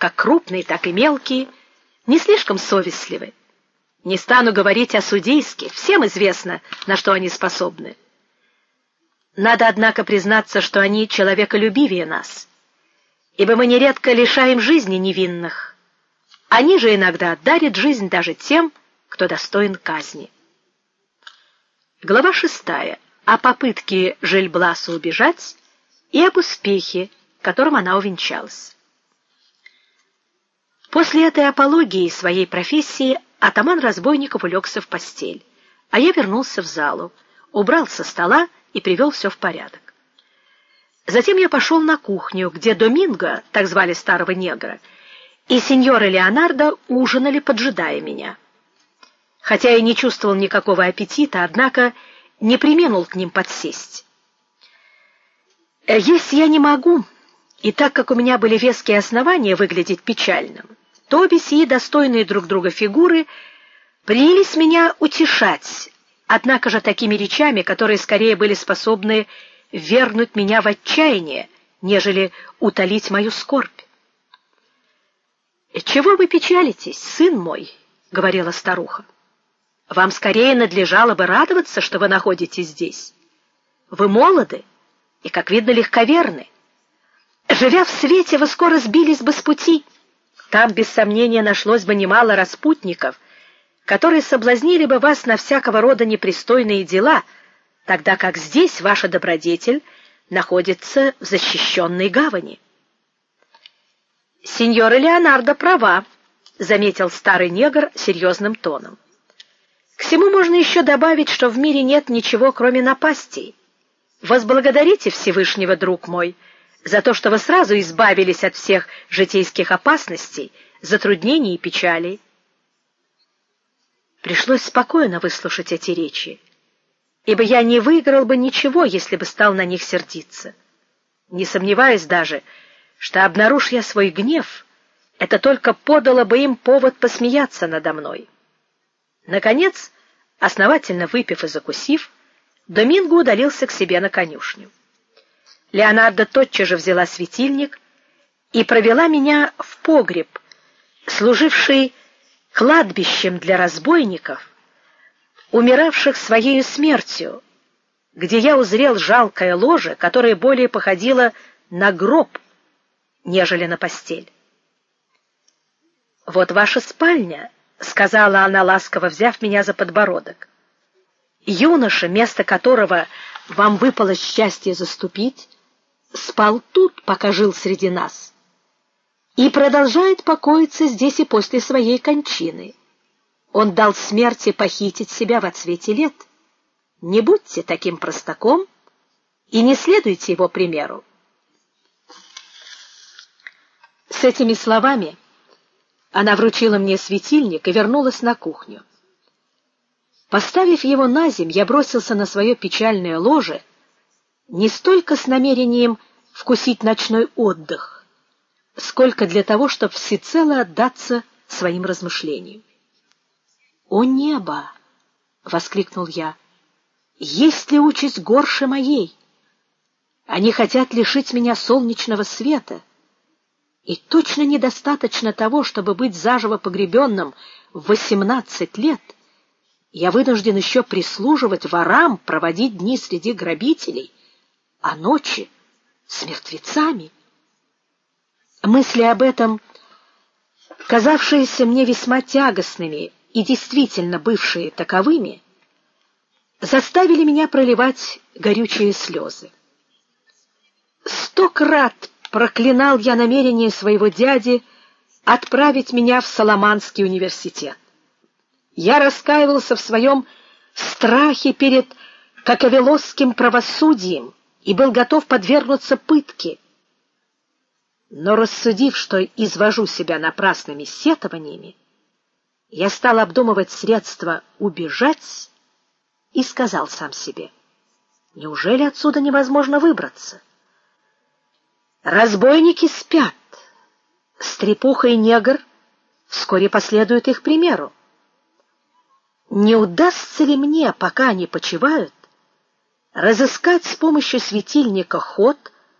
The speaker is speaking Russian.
как крупные, так и мелкие, не слишком совестливы. Не стану говорить о судейских, всем известно, на что они способны. Надо однако признаться, что они человеколюбивее нас, ибо мы нередко лишаем жизни невинных. Они же иногда дарят жизнь даже тем, кто достоин казни. Глава шестая о попытке Жильбласа убежать и об успехе, которым она увенчалась. После этой апологии своей профессии атаман разбойников улегся в постель, а я вернулся в залу, убрал со стола и привел все в порядок. Затем я пошел на кухню, где Доминго, так звали старого негра, и сеньора Леонардо ужинали, поджидая меня. Хотя я не чувствовал никакого аппетита, однако не преминул к ним подсесть. Э, есть я не могу, и так как у меня были веские основания выглядеть печальным, то обе сии достойные друг друга фигуры принялись меня утешать, однако же такими речами, которые скорее были способны вернуть меня в отчаяние, нежели утолить мою скорбь. Чего вы печалитесь, сын мой, говорила старуха. Вам скорее надлежало бы радоваться, что вы находитесь здесь. Вы молоды и, как видно, легковерны. Живя в свете, вы скоро сбились бы с пути. Там без сомнения нашлось бы немало распутников, которые соблазнили бы вас на всякого рода непристойные дела, тогда как здесь ваша добродетель находится в защищенной гавани. Сеньора Леонардо права, заметил старый негр серьезным тоном. К всему можно еще добавить, что в мире нет ничего, кроме напастей. Возблагодарите Всевышнего, друг мой, за то, что вы сразу избавились от всех житейских опасностей, затруднений и печалей. Пришлось спокойно выслушать эти речи, ибо я не выиграл бы ничего, если бы стал на них сердиться. Не сомневаюсь даже, что обнаружь я свой гнев, это только подало бы им повод посмеяться надо мной. Наконец, основательно выпив и закусив, Доминго удалился к себе на конюшню. Леонардо тотчас же взяла светильник и провела меня в погреб, служивший кладбищем для разбойников, умиравших своей смертью, где я узрел жалкое ложе, которое более походило на гроб, нежели на постель. Вот ваша спальня, сказала она ласково, взяв меня за подбородок. Юноша, место которого вам выпало счастье заступить, спал тут, пока жил среди нас, и продолжает покоиться здесь и после своей кончины. Он дал смерти похитить себя в отсвете лет. Не будьте таким простаком и не следуйте его примеру. С этими словами она вручила мне светильник и вернулась на кухню. Поставив его на земь, я бросился на свое печальное ложе, не столько с намерением вкусить ночной отдых, сколько для того, чтобы всецело отдаться своим размышлениям. "О небо!" воскликнул я. "Есть ли участь горше моей? Они хотят лишить меня солнечного света." И точно недостаточно того, чтобы быть заживо погребенным в восемнадцать лет. Я вынужден еще прислуживать ворам, проводить дни среди грабителей, а ночи с мертвецами. Мысли об этом, казавшиеся мне весьма тягостными и действительно бывшие таковыми, заставили меня проливать горючие слезы. Сто крат проклинал я намерение своего дяди отправить меня в Соломанский университет. Я раскаивался в своем страхе перед каковелосским правосудием и был готов подвергнуться пытке. Но рассудив, что извожу себя напрасными сетованиями, я стал обдумывать средства убежать и сказал сам себе: неужели отсюда невозможно выбраться? Разбойники спят. Стрепуха и негр вскоре последуют их примеру. Не удастся ли мне, пока они почивают, разыскать с помощью светильника ход,